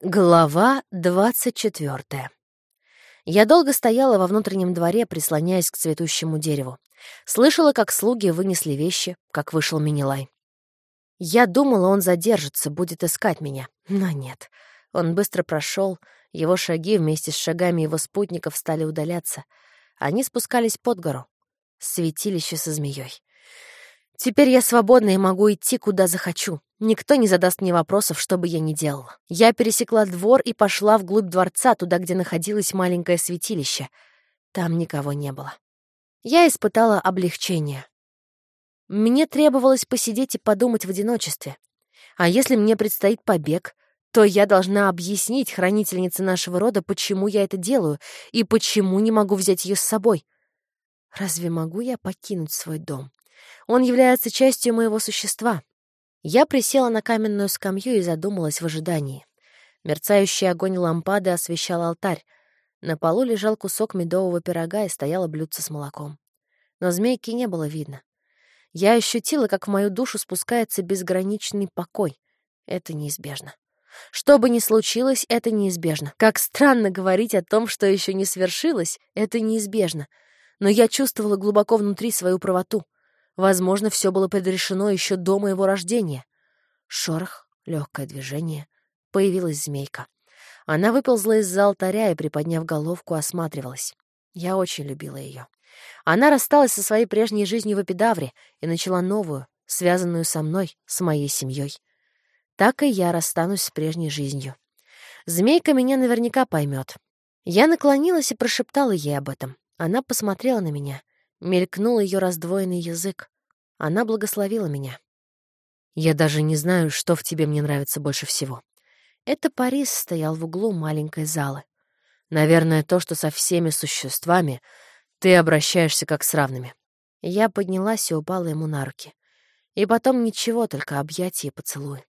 Глава двадцать четвертая. Я долго стояла во внутреннем дворе, прислоняясь к цветущему дереву. Слышала, как слуги вынесли вещи, как вышел Минилай. Я думала, он задержится, будет искать меня. Но нет. Он быстро прошел, его шаги вместе с шагами его спутников стали удаляться. Они спускались под гору. Святилище со змеей. Теперь я свободна и могу идти, куда захочу. Никто не задаст мне вопросов, что бы я ни делала. Я пересекла двор и пошла вглубь дворца, туда, где находилось маленькое святилище. Там никого не было. Я испытала облегчение. Мне требовалось посидеть и подумать в одиночестве. А если мне предстоит побег, то я должна объяснить хранительнице нашего рода, почему я это делаю и почему не могу взять ее с собой. Разве могу я покинуть свой дом? Он является частью моего существа. Я присела на каменную скамью и задумалась в ожидании. Мерцающий огонь лампады освещал алтарь. На полу лежал кусок медового пирога и стояло блюдце с молоком. Но змейки не было видно. Я ощутила, как в мою душу спускается безграничный покой. Это неизбежно. Что бы ни случилось, это неизбежно. Как странно говорить о том, что еще не свершилось, это неизбежно. Но я чувствовала глубоко внутри свою правоту — Возможно, все было предрешено еще до моего рождения. Шорох, легкое движение. Появилась змейка. Она выползла из-за алтаря и, приподняв головку, осматривалась. Я очень любила ее. Она рассталась со своей прежней жизнью в Эпидавре и начала новую, связанную со мной, с моей семьей. Так и я расстанусь с прежней жизнью. Змейка меня наверняка поймет. Я наклонилась и прошептала ей об этом. Она посмотрела на меня. Мелькнул ее раздвоенный язык. Она благословила меня. Я даже не знаю, что в тебе мне нравится больше всего. Это Парис стоял в углу маленькой залы. Наверное, то, что со всеми существами ты обращаешься как с равными. Я поднялась и упала ему на руки. И потом ничего, только объятия и поцелуи.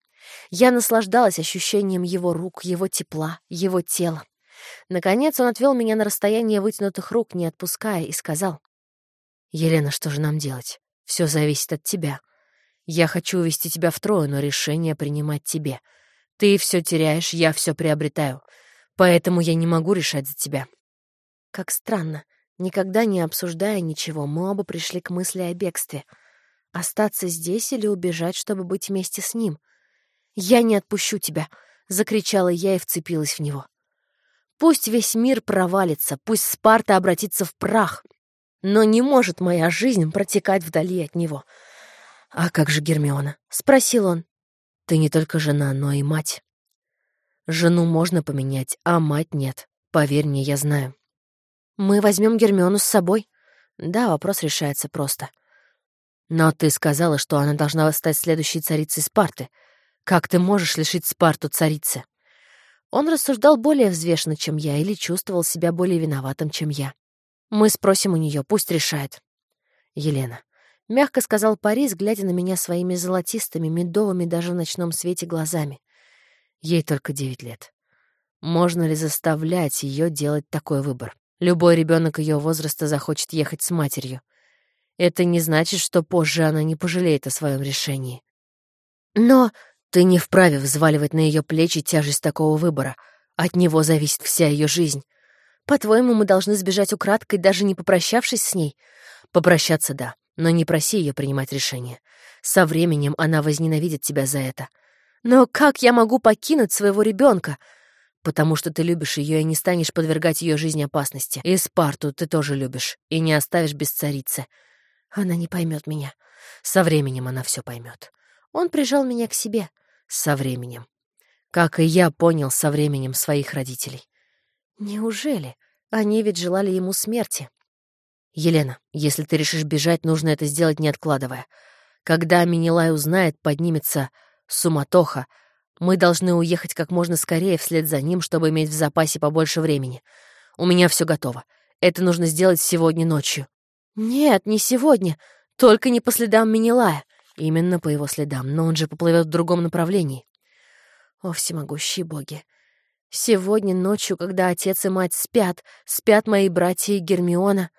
Я наслаждалась ощущением его рук, его тепла, его тела. Наконец он отвел меня на расстояние вытянутых рук, не отпуская, и сказал, «Елена, что же нам делать? Все зависит от тебя. Я хочу увести тебя в Трою, но решение принимать тебе. Ты все теряешь, я все приобретаю. Поэтому я не могу решать за тебя». Как странно. Никогда не обсуждая ничего, мы оба пришли к мысли о бегстве. Остаться здесь или убежать, чтобы быть вместе с ним? «Я не отпущу тебя!» — закричала я и вцепилась в него. «Пусть весь мир провалится, пусть Спарта обратится в прах, но не может моя жизнь протекать вдали от него. «А как же Гермиона?» — спросил он. «Ты не только жена, но и мать. Жену можно поменять, а мать нет. Поверь мне, я знаю». «Мы возьмем Гермиону с собой?» «Да, вопрос решается просто». «Но ты сказала, что она должна стать следующей царицей Спарты. Как ты можешь лишить Спарту царицы?» Он рассуждал более взвешенно, чем я, или чувствовал себя более виноватым, чем я. Мы спросим у нее, пусть решает. Елена. Мягко сказал Парис, глядя на меня своими золотистыми, медовыми даже в ночном свете глазами. Ей только девять лет. Можно ли заставлять ее делать такой выбор? Любой ребенок ее возраста захочет ехать с матерью. Это не значит, что позже она не пожалеет о своем решении. Но ты не вправе взваливать на ее плечи тяжесть такого выбора. От него зависит вся ее жизнь. По-твоему, мы должны сбежать украдкой, даже не попрощавшись с ней? Попрощаться — да, но не проси ее принимать решение. Со временем она возненавидит тебя за это. Но как я могу покинуть своего ребенка? Потому что ты любишь ее и не станешь подвергать ее жизни опасности. И Спарту ты тоже любишь, и не оставишь без царицы. Она не поймет меня. Со временем она все поймет. Он прижал меня к себе. Со временем. Как и я понял со временем своих родителей. Неужели? Они ведь желали ему смерти. Елена, если ты решишь бежать, нужно это сделать, не откладывая. Когда Минилай узнает, поднимется суматоха. Мы должны уехать как можно скорее вслед за ним, чтобы иметь в запасе побольше времени. У меня все готово. Это нужно сделать сегодня ночью. Нет, не сегодня. Только не по следам Минилая. Именно по его следам, но он же поплывет в другом направлении. О, всемогущие боги! Сегодня ночью, когда отец и мать спят, спят мои братья и Гермиона.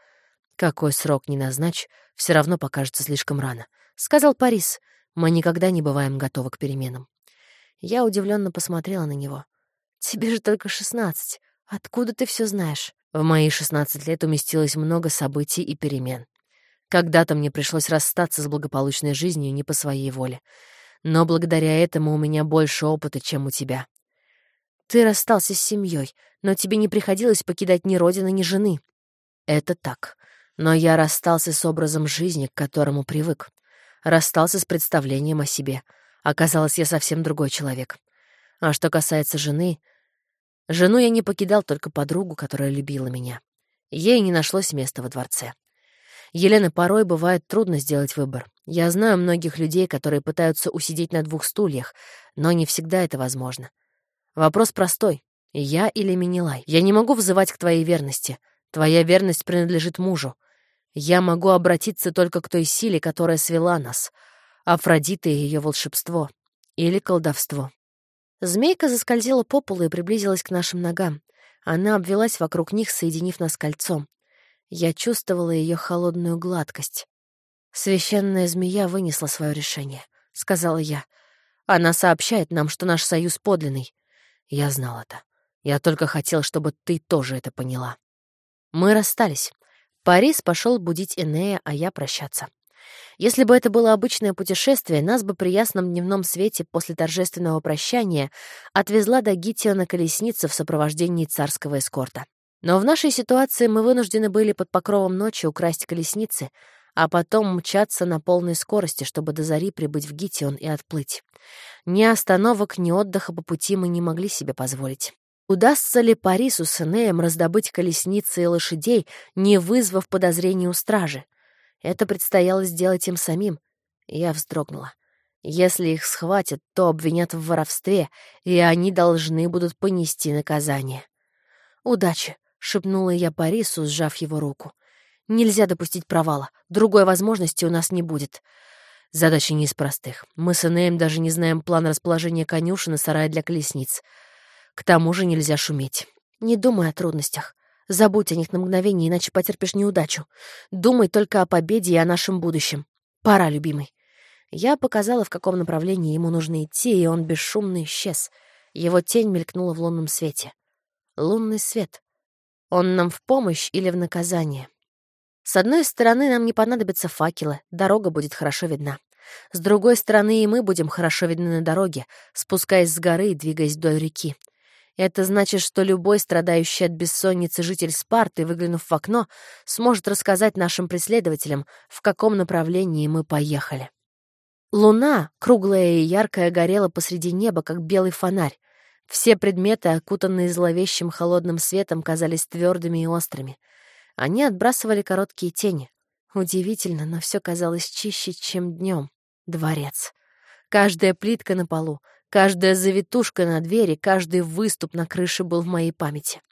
Какой срок не назначь, все равно покажется слишком рано, — сказал Парис. Мы никогда не бываем готовы к переменам. Я удивленно посмотрела на него. Тебе же только шестнадцать. Откуда ты все знаешь? В мои шестнадцать лет уместилось много событий и перемен. Когда-то мне пришлось расстаться с благополучной жизнью не по своей воле. Но благодаря этому у меня больше опыта, чем у тебя. Ты расстался с семьей, но тебе не приходилось покидать ни родины, ни жены. Это так. Но я расстался с образом жизни, к которому привык. Расстался с представлением о себе. Оказалось, я совсем другой человек. А что касается жены... Жену я не покидал, только подругу, которая любила меня. Ей не нашлось места во дворце. Елена, порой бывает трудно сделать выбор. Я знаю многих людей, которые пытаются усидеть на двух стульях, но не всегда это возможно. Вопрос простой. Я или Минилай? Я не могу взывать к твоей верности. Твоя верность принадлежит мужу. Я могу обратиться только к той силе, которая свела нас. Афродита и ее волшебство. Или колдовство. Змейка заскользила по полу и приблизилась к нашим ногам. Она обвелась вокруг них, соединив нас кольцом. Я чувствовала ее холодную гладкость. «Священная змея вынесла свое решение», — сказала я. «Она сообщает нам, что наш союз подлинный». Я знал это. Я только хотел, чтобы ты тоже это поняла. Мы расстались. Парис пошел будить Энея, а я прощаться. Если бы это было обычное путешествие, нас бы при ясном дневном свете после торжественного прощания отвезла до Гитио на колеснице в сопровождении царского эскорта. Но в нашей ситуации мы вынуждены были под покровом ночи украсть колесницы, а потом мчаться на полной скорости, чтобы до зари прибыть в Гитион и отплыть. Ни остановок, ни отдыха по пути мы не могли себе позволить. Удастся ли Парису с Энеем раздобыть колесницы и лошадей, не вызвав подозрений у стражи? Это предстояло сделать им самим. Я вздрогнула. Если их схватят, то обвинят в воровстве, и они должны будут понести наказание. «Удачи!» — шепнула я Борису, сжав его руку. «Нельзя допустить провала. Другой возможности у нас не будет». Задача не из простых. Мы с Энеем даже не знаем план расположения конюшен и сарая для колесниц. К тому же нельзя шуметь. Не думай о трудностях. Забудь о них на мгновение, иначе потерпишь неудачу. Думай только о победе и о нашем будущем. Пора, любимый. Я показала, в каком направлении ему нужно идти, и он бесшумно исчез. Его тень мелькнула в лунном свете. Лунный свет. Он нам в помощь или в наказание? С одной стороны, нам не понадобятся факелы, дорога будет хорошо видна. С другой стороны, и мы будем хорошо видны на дороге, спускаясь с горы и двигаясь вдоль реки. Это значит, что любой страдающий от бессонницы житель Спарты, выглянув в окно, сможет рассказать нашим преследователям, в каком направлении мы поехали. Луна, круглая и яркая, горела посреди неба, как белый фонарь. Все предметы, окутанные зловещим холодным светом, казались твердыми и острыми. Они отбрасывали короткие тени. Удивительно, но все казалось чище, чем днем. Дворец. Каждая плитка на полу, каждая завитушка на двери, каждый выступ на крыше был в моей памяти.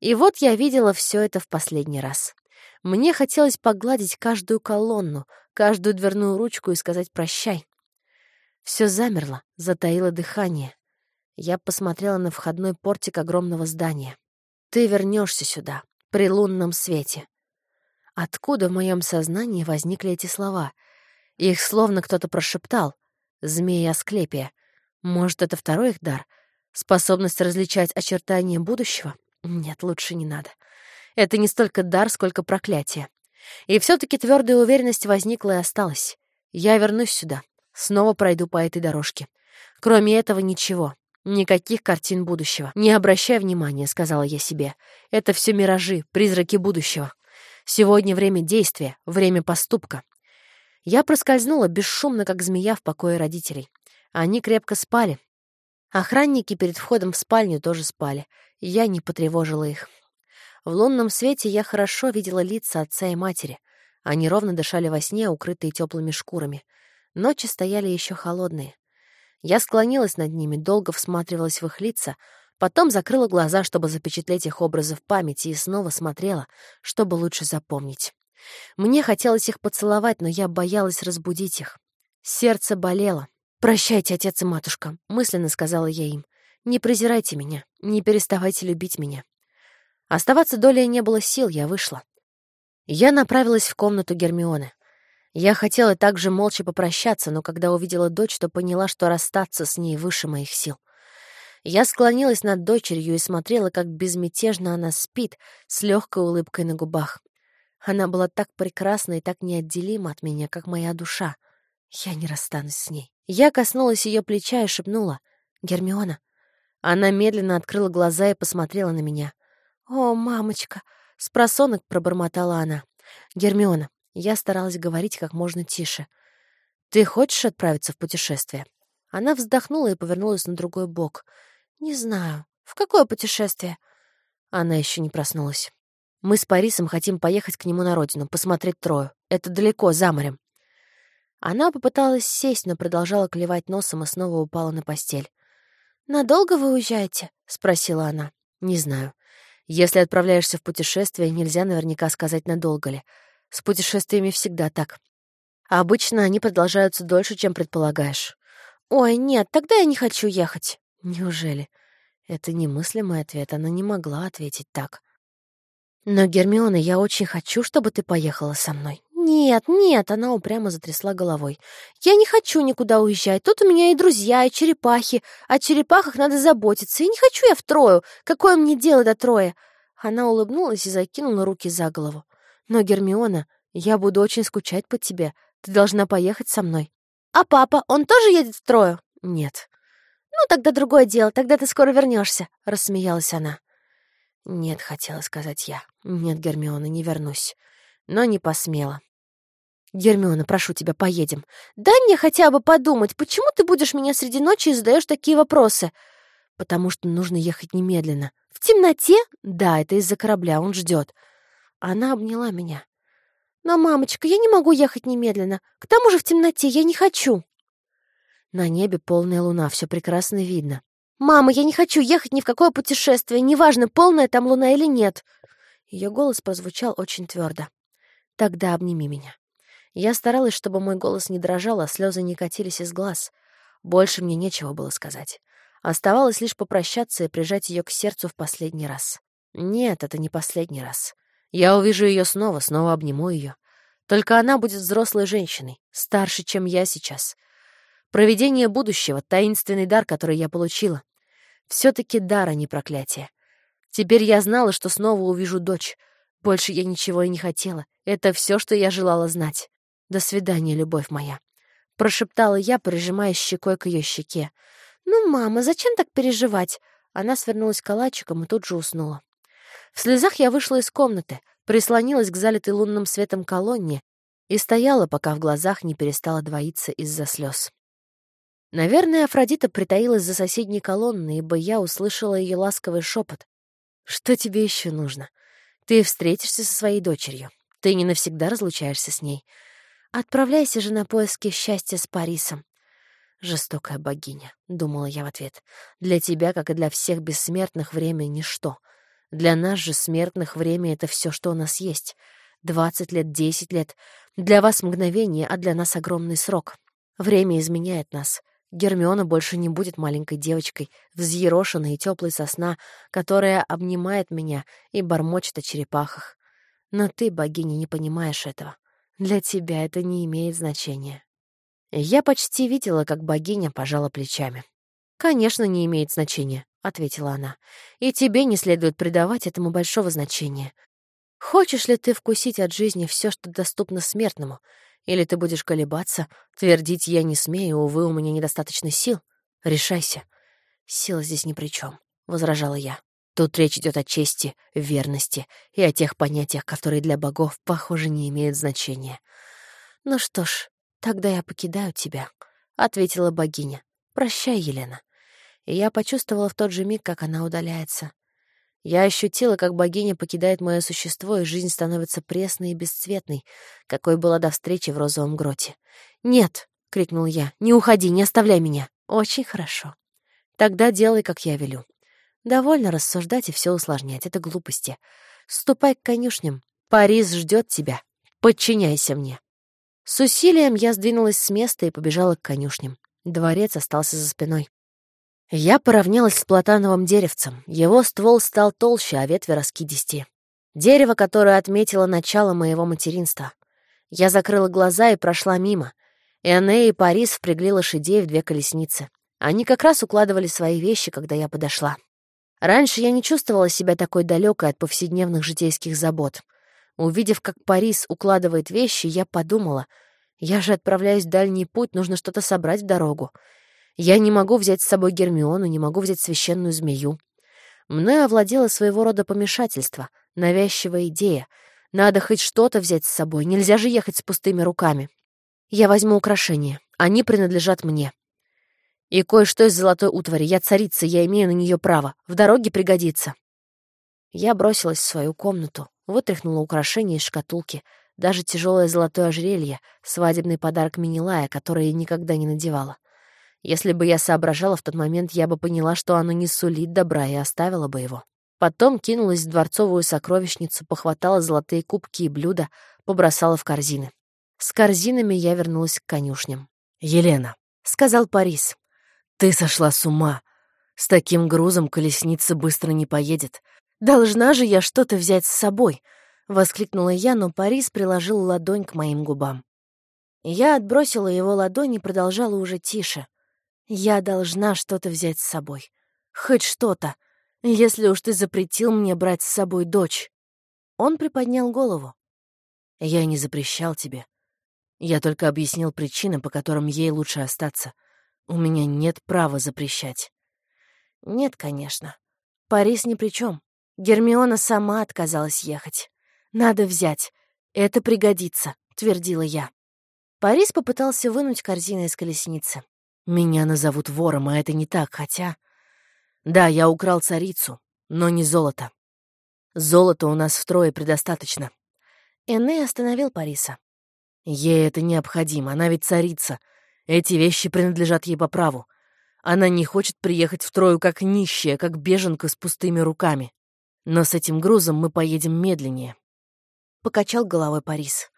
И вот я видела все это в последний раз. Мне хотелось погладить каждую колонну, каждую дверную ручку и сказать «прощай». Все замерло, затаило дыхание. Я посмотрела на входной портик огромного здания. «Ты вернешься сюда, при лунном свете». Откуда в моем сознании возникли эти слова? Их словно кто-то прошептал. Змея Асклепия. Может, это второй их дар? Способность различать очертания будущего? Нет, лучше не надо. Это не столько дар, сколько проклятие. И все таки твердая уверенность возникла и осталась. Я вернусь сюда. Снова пройду по этой дорожке. Кроме этого ничего. «Никаких картин будущего. Не обращай внимания», — сказала я себе. «Это все миражи, призраки будущего. Сегодня время действия, время поступка». Я проскользнула бесшумно, как змея в покое родителей. Они крепко спали. Охранники перед входом в спальню тоже спали. Я не потревожила их. В лунном свете я хорошо видела лица отца и матери. Они ровно дышали во сне, укрытые теплыми шкурами. Ночи стояли еще холодные. Я склонилась над ними, долго всматривалась в их лица, потом закрыла глаза, чтобы запечатлеть их образы в памяти, и снова смотрела, чтобы лучше запомнить. Мне хотелось их поцеловать, но я боялась разбудить их. Сердце болело. «Прощайте, отец и матушка», — мысленно сказала я им. «Не презирайте меня, не переставайте любить меня». Оставаться долей не было сил, я вышла. Я направилась в комнату Гермионы. Я хотела также молча попрощаться, но когда увидела дочь, то поняла, что расстаться с ней выше моих сил. Я склонилась над дочерью и смотрела, как безмятежно она спит, с легкой улыбкой на губах. Она была так прекрасна и так неотделима от меня, как моя душа. Я не расстанусь с ней. Я коснулась ее плеча и шепнула. «Гермиона». Она медленно открыла глаза и посмотрела на меня. «О, мамочка!» — с просонок пробормотала она. «Гермиона». Я старалась говорить как можно тише. «Ты хочешь отправиться в путешествие?» Она вздохнула и повернулась на другой бок. «Не знаю. В какое путешествие?» Она еще не проснулась. «Мы с Парисом хотим поехать к нему на родину, посмотреть Трою. Это далеко, за морем». Она попыталась сесть, но продолжала клевать носом и снова упала на постель. «Надолго вы уезжаете?» — спросила она. «Не знаю. Если отправляешься в путешествие, нельзя наверняка сказать, надолго ли. С путешествиями всегда так. А обычно они продолжаются дольше, чем предполагаешь. «Ой, нет, тогда я не хочу ехать». «Неужели?» Это немыслимый ответ, она не могла ответить так. «Но, Гермиона, я очень хочу, чтобы ты поехала со мной». «Нет, нет», — она упрямо затрясла головой. «Я не хочу никуда уезжать. Тут у меня и друзья, и черепахи. О черепахах надо заботиться. И не хочу я в Трою. Какое мне дело до Троя?» Она улыбнулась и закинула руки за голову. «Но, Гермиона, я буду очень скучать по тебе. Ты должна поехать со мной». «А папа, он тоже едет в Трою?» «Нет». «Ну, тогда другое дело, тогда ты скоро вернешься, рассмеялась она. «Нет», — хотела сказать я. «Нет, Гермиона, не вернусь». Но не посмела. «Гермиона, прошу тебя, поедем. Дай мне хотя бы подумать, почему ты будешь меня среди ночи и задаешь такие вопросы?» «Потому что нужно ехать немедленно». «В темноте?» «Да, это из-за корабля, он ждет. Она обняла меня. «Но, мамочка, я не могу ехать немедленно. К тому же в темноте я не хочу». На небе полная луна, все прекрасно видно. «Мама, я не хочу ехать ни в какое путешествие, неважно, полная там луна или нет». Ее голос прозвучал очень твердо. «Тогда обними меня». Я старалась, чтобы мой голос не дрожал, а слезы не катились из глаз. Больше мне нечего было сказать. Оставалось лишь попрощаться и прижать ее к сердцу в последний раз. Нет, это не последний раз. Я увижу ее снова, снова обниму ее. Только она будет взрослой женщиной, старше, чем я сейчас. Проведение будущего — таинственный дар, который я получила. Все-таки дар, а не проклятие. Теперь я знала, что снова увижу дочь. Больше я ничего и не хотела. Это все, что я желала знать. До свидания, любовь моя. Прошептала я, прижимая щекой к ее щеке. «Ну, мама, зачем так переживать?» Она свернулась калачиком и тут же уснула. В слезах я вышла из комнаты, прислонилась к залитой лунным светом колонне и стояла, пока в глазах не перестала двоиться из-за слез. Наверное, Афродита притаилась за соседней колонной, ибо я услышала ее ласковый шепот. «Что тебе еще нужно? Ты встретишься со своей дочерью. Ты не навсегда разлучаешься с ней. Отправляйся же на поиски счастья с Парисом. «Жестокая богиня», — думала я в ответ. «Для тебя, как и для всех бессмертных, время — ничто. Для нас же, смертных, время — это все, что у нас есть. Двадцать лет, десять лет. Для вас мгновение, а для нас огромный срок. Время изменяет нас. Гермиона больше не будет маленькой девочкой, взъерошенной и теплой сосна, которая обнимает меня и бормочет о черепахах. Но ты, богиня, не понимаешь этого. Для тебя это не имеет значения. Я почти видела, как богиня пожала плечами. «Конечно, не имеет значения», — ответила она. «И тебе не следует придавать этому большого значения. Хочешь ли ты вкусить от жизни все, что доступно смертному? Или ты будешь колебаться, твердить «я не смею, увы, у меня недостаточно сил»? Решайся. Сила здесь ни при чем, возражала я. Тут речь идет о чести, верности и о тех понятиях, которые для богов, похоже, не имеют значения. Ну что ж, тогда я покидаю тебя, — ответила богиня. Прощай, Елена и я почувствовала в тот же миг, как она удаляется. Я ощутила, как богиня покидает мое существо, и жизнь становится пресной и бесцветной, какой была до встречи в розовом гроте. «Нет!» — крикнул я. «Не уходи, не оставляй меня!» «Очень хорошо. Тогда делай, как я велю. Довольно рассуждать и все усложнять. Это глупости. Ступай к конюшням. Парис ждет тебя. Подчиняйся мне». С усилием я сдвинулась с места и побежала к конюшням. Дворец остался за спиной. Я поравнялась с платановым деревцем. Его ствол стал толще, а ветви раскидисти. Дерево, которое отметило начало моего материнства. Я закрыла глаза и прошла мимо. Энея и Парис впрягли лошадей в две колесницы. Они как раз укладывали свои вещи, когда я подошла. Раньше я не чувствовала себя такой далекой от повседневных житейских забот. Увидев, как Парис укладывает вещи, я подумала, я же отправляюсь в дальний путь, нужно что-то собрать в дорогу. Я не могу взять с собой Гермиону, не могу взять священную змею. Мною овладело своего рода помешательство, навязчивая идея. Надо хоть что-то взять с собой, нельзя же ехать с пустыми руками. Я возьму украшения, они принадлежат мне. И кое-что из золотой утвари. Я царица, я имею на нее право. В дороге пригодится. Я бросилась в свою комнату, вытряхнула украшения из шкатулки, даже тяжелое золотое ожерелье, свадебный подарок Минилая, который я никогда не надевала. Если бы я соображала в тот момент, я бы поняла, что оно не сулит добра, и оставила бы его. Потом кинулась в дворцовую сокровищницу, похватала золотые кубки и блюда, побросала в корзины. С корзинами я вернулась к конюшням. «Елена», — сказал Парис, «Ты сошла с ума. С таким грузом колесница быстро не поедет. Должна же я что-то взять с собой!» — воскликнула я, но Парис приложил ладонь к моим губам. Я отбросила его ладонь и продолжала уже тише. «Я должна что-то взять с собой. Хоть что-то, если уж ты запретил мне брать с собой дочь». Он приподнял голову. «Я не запрещал тебе. Я только объяснил причины, по которым ей лучше остаться. У меня нет права запрещать. Нет, конечно. Парис ни при чем. Гермиона сама отказалась ехать. Надо взять. Это пригодится, твердила я. Парис попытался вынуть корзину из колесницы. Меня назовут вором, а это не так, хотя... Да, я украл царицу, но не золото. Золота у нас втрое предостаточно. Энне остановил Париса. Ей это необходимо, она ведь царица, эти вещи принадлежат ей по праву. Она не хочет приехать в Трою как нищая, как беженка с пустыми руками. Но с этим грузом мы поедем медленнее. Покачал головой Парис.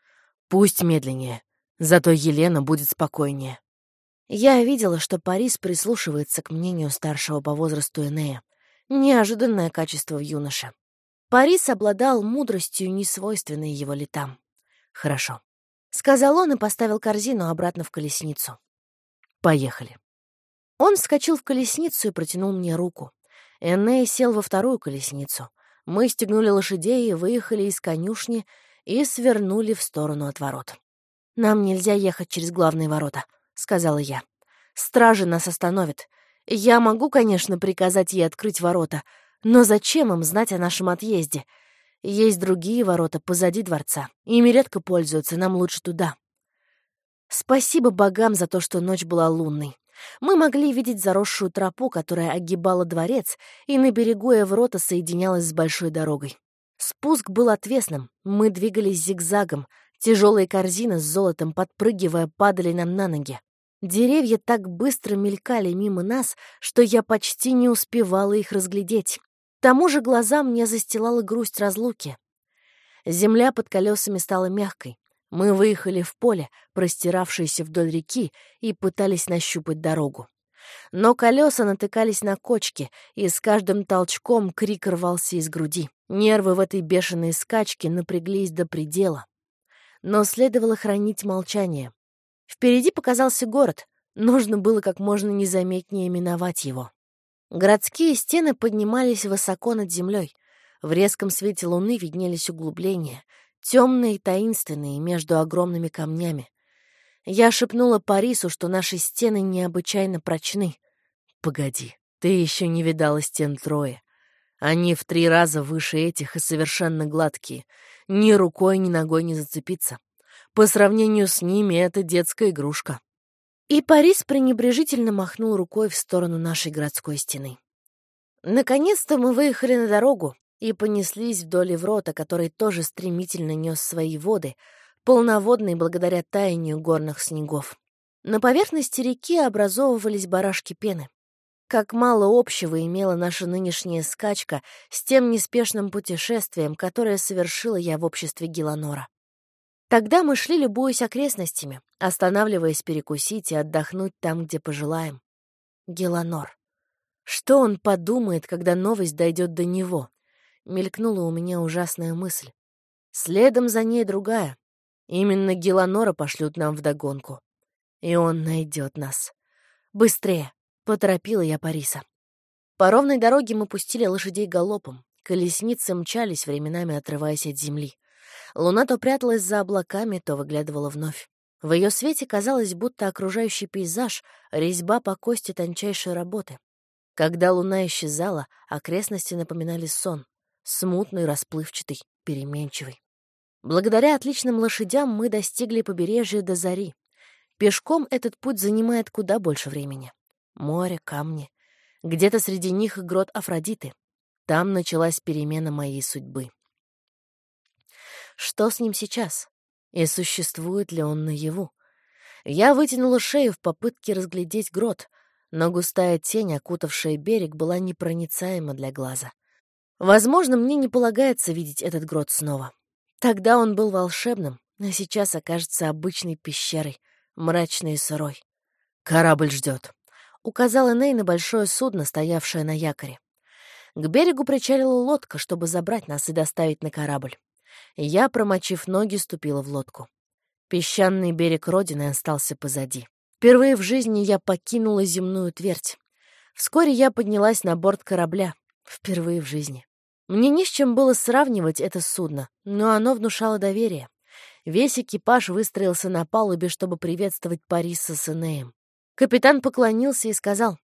Пусть медленнее. Зато Елена будет спокойнее. Я видела, что Парис прислушивается к мнению старшего по возрасту Энея. Неожиданное качество в юноше. Парис обладал мудростью, несвойственной его летам. Хорошо. — сказал он и поставил корзину обратно в колесницу. «Поехали». Он вскочил в колесницу и протянул мне руку. Энней сел во вторую колесницу. Мы стегнули лошадей и выехали из конюшни и свернули в сторону от ворот. «Нам нельзя ехать через главные ворота», — сказала я. «Стражи нас остановят. Я могу, конечно, приказать ей открыть ворота, но зачем им знать о нашем отъезде? Есть другие ворота позади дворца. Ими редко пользуются, нам лучше туда. Спасибо богам за то, что ночь была лунной. Мы могли видеть заросшую тропу, которая огибала дворец, и на берегу Эврота соединялась с большой дорогой. Спуск был отвесным, мы двигались зигзагом, тяжелые корзины с золотом, подпрыгивая, падали нам на ноги. Деревья так быстро мелькали мимо нас, что я почти не успевала их разглядеть. К тому же глаза мне застилала грусть разлуки. Земля под колесами стала мягкой. Мы выехали в поле, простиравшееся вдоль реки, и пытались нащупать дорогу. Но колеса натыкались на кочки, и с каждым толчком крик рвался из груди. Нервы в этой бешеной скачке напряглись до предела. Но следовало хранить молчание. Впереди показался город. Нужно было как можно незаметнее миновать его. Городские стены поднимались высоко над землей. В резком свете луны виднелись углубления, темные и таинственные, между огромными камнями. Я шепнула Парису, что наши стены необычайно прочны. «Погоди, ты еще не видала стен Троя. Они в три раза выше этих и совершенно гладкие. Ни рукой, ни ногой не зацепиться. По сравнению с ними это детская игрушка». И Парис пренебрежительно махнул рукой в сторону нашей городской стены. Наконец-то мы выехали на дорогу и понеслись вдоль Еврота, который тоже стремительно нес свои воды, полноводный благодаря таянию горных снегов. На поверхности реки образовывались барашки пены. Как мало общего имела наша нынешняя скачка с тем неспешным путешествием, которое совершила я в обществе Геланора. Тогда мы шли, любуясь окрестностями, останавливаясь перекусить и отдохнуть там, где пожелаем. Геланор. Что он подумает, когда новость дойдет до него? Мелькнула у меня ужасная мысль. Следом за ней другая. Именно Геланора пошлют нам вдогонку. И он найдет нас. Быстрее! Поторопила я Париса. По ровной дороге мы пустили лошадей галопом. Колесницы мчались, временами отрываясь от земли. Луна то пряталась за облаками, то выглядывала вновь. В ее свете казалось, будто окружающий пейзаж — резьба по кости тончайшей работы. Когда луна исчезала, окрестности напоминали сон, смутный, расплывчатый, переменчивый. Благодаря отличным лошадям мы достигли побережья до зари. Пешком этот путь занимает куда больше времени. Море, камни. Где-то среди них грот Афродиты. Там началась перемена моей судьбы. Что с ним сейчас? И существует ли он наяву? Я вытянула шею в попытке разглядеть грот, но густая тень, окутавшая берег, была непроницаема для глаза. Возможно, мне не полагается видеть этот грот снова. Тогда он был волшебным, а сейчас окажется обычной пещерой, мрачной и сырой. «Корабль ждет», — указала Ней на большое судно, стоявшее на якоре. К берегу причалила лодка, чтобы забрать нас и доставить на корабль. Я, промочив ноги, ступила в лодку. Песчаный берег Родины остался позади. Впервые в жизни я покинула земную твердь. Вскоре я поднялась на борт корабля. Впервые в жизни. Мне не с чем было сравнивать это судно, но оно внушало доверие. Весь экипаж выстроился на палубе, чтобы приветствовать Париса с Энеем. Капитан поклонился и сказал,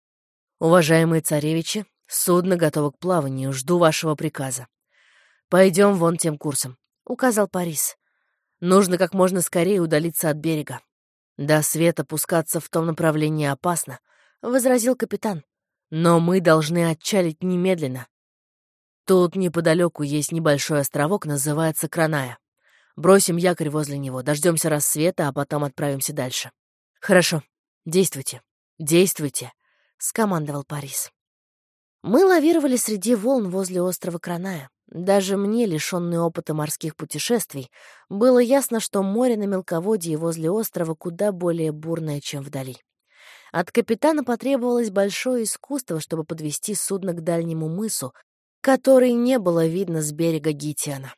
«Уважаемые царевичи, судно готово к плаванию, жду вашего приказа. Пойдем вон тем курсом», — указал Парис. «Нужно как можно скорее удалиться от берега». «До света пускаться в том направлении опасно», — возразил капитан. «Но мы должны отчалить немедленно. Тут неподалеку есть небольшой островок, называется Краная. Бросим якорь возле него, дождемся рассвета, а потом отправимся дальше. Хорошо, действуйте, действуйте, скомандовал Парис. Мы лавировали среди волн возле острова Краная. Даже мне, лишённой опыта морских путешествий, было ясно, что море на мелководье возле острова куда более бурное, чем вдали. От капитана потребовалось большое искусство, чтобы подвести судно к дальнему мысу, который не было видно с берега Гитиана.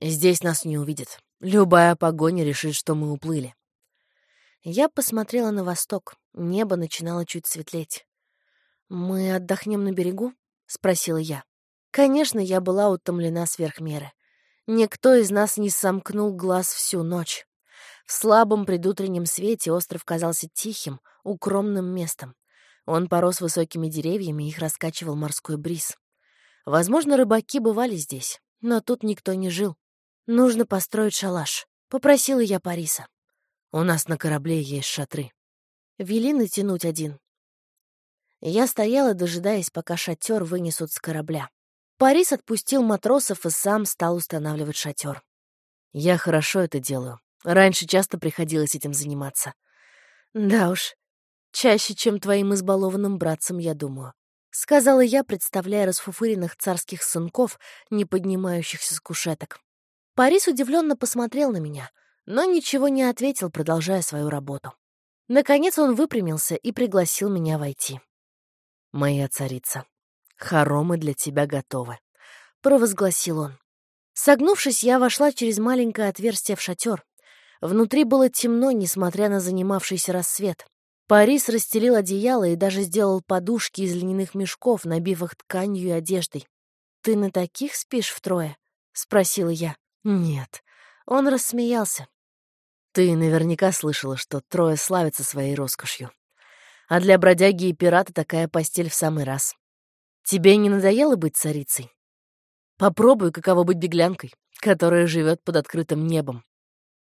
Здесь нас не увидят. Любая погоня решит, что мы уплыли. Я посмотрела на восток. Небо начинало чуть светлеть. «Мы отдохнем на берегу?» — спросила я. Конечно, я была утомлена сверх меры. Никто из нас не сомкнул глаз всю ночь. В слабом предутреннем свете остров казался тихим, укромным местом. Он порос высокими деревьями, их раскачивал морской бриз. Возможно, рыбаки бывали здесь, но тут никто не жил. Нужно построить шалаш. Попросила я Париса. У нас на корабле есть шатры. Вели натянуть один. Я стояла, дожидаясь, пока шатер вынесут с корабля. Парис отпустил матросов и сам стал устанавливать шатер. Я хорошо это делаю. Раньше часто приходилось этим заниматься. Да уж, чаще, чем твоим избалованным братцам, я думаю. — сказала я, представляя расфуфыренных царских сынков, не поднимающихся с кушеток. Парис удивленно посмотрел на меня, но ничего не ответил, продолжая свою работу. Наконец он выпрямился и пригласил меня войти. «Моя царица, хоромы для тебя готовы», — провозгласил он. Согнувшись, я вошла через маленькое отверстие в шатер. Внутри было темно, несмотря на занимавшийся рассвет. Парис расстелил одеяло и даже сделал подушки из льняных мешков, набив их тканью и одеждой. «Ты на таких спишь втрое?» — спросила я. «Нет». Он рассмеялся. «Ты наверняка слышала, что трое славятся своей роскошью. А для бродяги и пирата такая постель в самый раз. Тебе не надоело быть царицей? Попробуй, каково быть беглянкой, которая живет под открытым небом».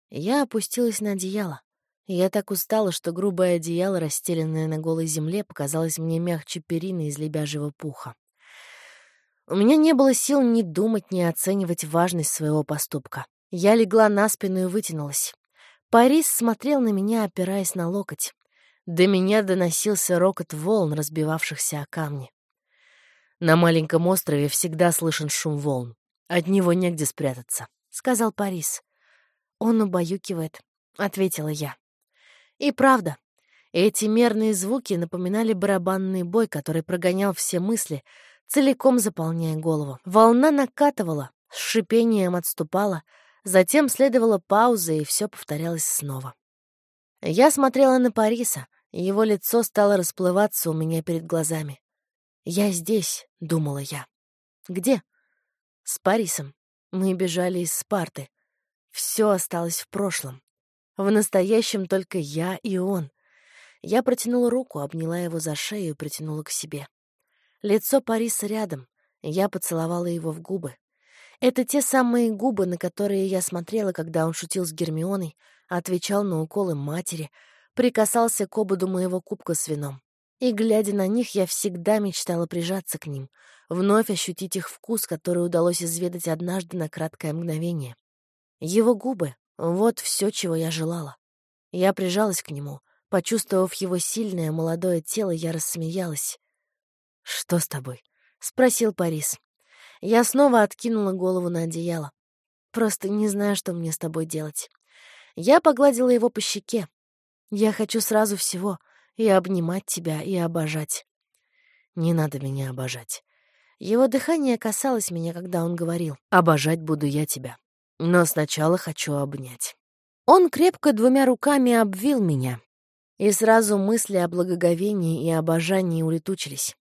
Я опустилась на одеяло. Я так устала, что грубое одеяло, расстеленное на голой земле, показалось мне мягче перины из лебяжьего пуха. У меня не было сил ни думать, ни оценивать важность своего поступка. Я легла на спину и вытянулась. Парис смотрел на меня, опираясь на локоть. До меня доносился рокот волн, разбивавшихся о камни. На маленьком острове всегда слышен шум волн. От него негде спрятаться, — сказал Парис. Он убаюкивает, — ответила я. И правда, эти мерные звуки напоминали барабанный бой, который прогонял все мысли, целиком заполняя голову. Волна накатывала, с шипением отступала, затем следовала пауза, и все повторялось снова. Я смотрела на Париса, Его лицо стало расплываться у меня перед глазами. «Я здесь», — думала я. «Где?» «С Парисом. Мы бежали из Спарты. Все осталось в прошлом. В настоящем только я и он. Я протянула руку, обняла его за шею и притянула к себе. Лицо Париса рядом. Я поцеловала его в губы. Это те самые губы, на которые я смотрела, когда он шутил с Гермионой, отвечал на уколы матери, прикасался к ободу моего кубка с вином. И, глядя на них, я всегда мечтала прижаться к ним, вновь ощутить их вкус, который удалось изведать однажды на краткое мгновение. Его губы — вот все, чего я желала. Я прижалась к нему. Почувствовав его сильное молодое тело, я рассмеялась. «Что с тобой?» — спросил Парис. Я снова откинула голову на одеяло. «Просто не знаю, что мне с тобой делать». Я погладила его по щеке. «Я хочу сразу всего — и обнимать тебя, и обожать». «Не надо меня обожать». Его дыхание касалось меня, когда он говорил. «Обожать буду я тебя». Но сначала хочу обнять. Он крепко двумя руками обвил меня, и сразу мысли о благоговении и обожании улетучились.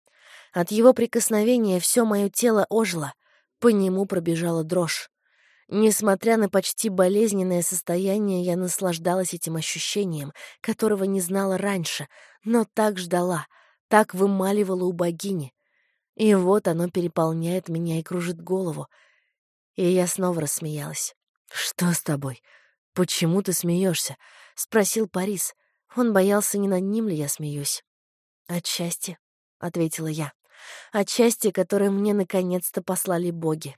От его прикосновения все мое тело ожило, по нему пробежала дрожь. Несмотря на почти болезненное состояние, я наслаждалась этим ощущением, которого не знала раньше, но так ждала, так вымаливала у богини. И вот оно переполняет меня и кружит голову — и я снова рассмеялась. «Что с тобой? Почему ты смеешься? спросил Парис. Он боялся, не над ним ли я смеюсь. «От счастья», — ответила я. «От счастья, которое мне наконец-то послали боги».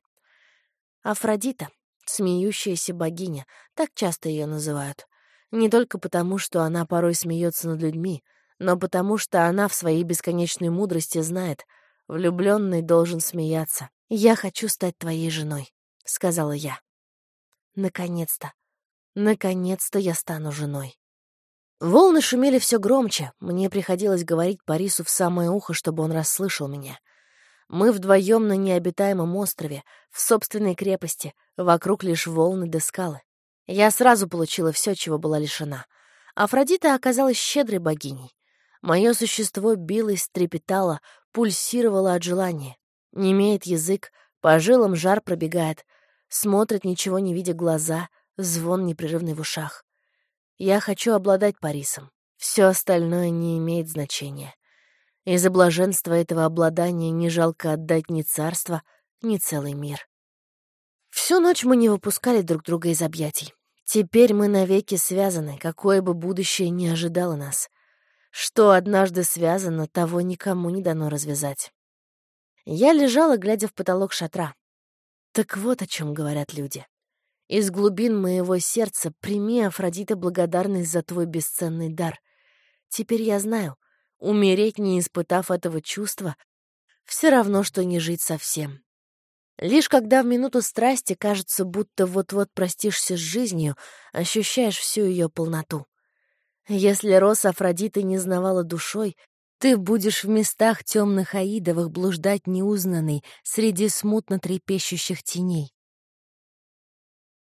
Афродита, смеющаяся богиня, так часто ее называют. Не только потому, что она порой смеется над людьми, но потому что она в своей бесконечной мудрости знает, влюбленный должен смеяться. «Я хочу стать твоей женой». — сказала я. Наконец-то, наконец-то я стану женой. Волны шумели все громче, мне приходилось говорить Парису в самое ухо, чтобы он расслышал меня. Мы вдвоем на необитаемом острове, в собственной крепости, вокруг лишь волны да скалы. Я сразу получила все, чего была лишена. Афродита оказалась щедрой богиней. Мое существо билось, трепетало, пульсировало от желания. Не имеет язык, по жилам жар пробегает, смотрят, ничего не видя глаза, звон непрерывный в ушах. Я хочу обладать Парисом. Все остальное не имеет значения. Из-за блаженства этого обладания не жалко отдать ни царство, ни целый мир. Всю ночь мы не выпускали друг друга из объятий. Теперь мы навеки связаны, какое бы будущее ни ожидало нас. Что однажды связано, того никому не дано развязать. Я лежала, глядя в потолок шатра. Так вот о чем говорят люди. Из глубин моего сердца прими, Афродита, благодарность за твой бесценный дар. Теперь я знаю, умереть, не испытав этого чувства, все равно, что не жить совсем. Лишь когда в минуту страсти кажется, будто вот-вот простишься с жизнью, ощущаешь всю ее полноту. Если Роса Афродиты не знавала душой, ты будешь в местах темных аидовых блуждать неузнанный среди смутно трепещущих теней.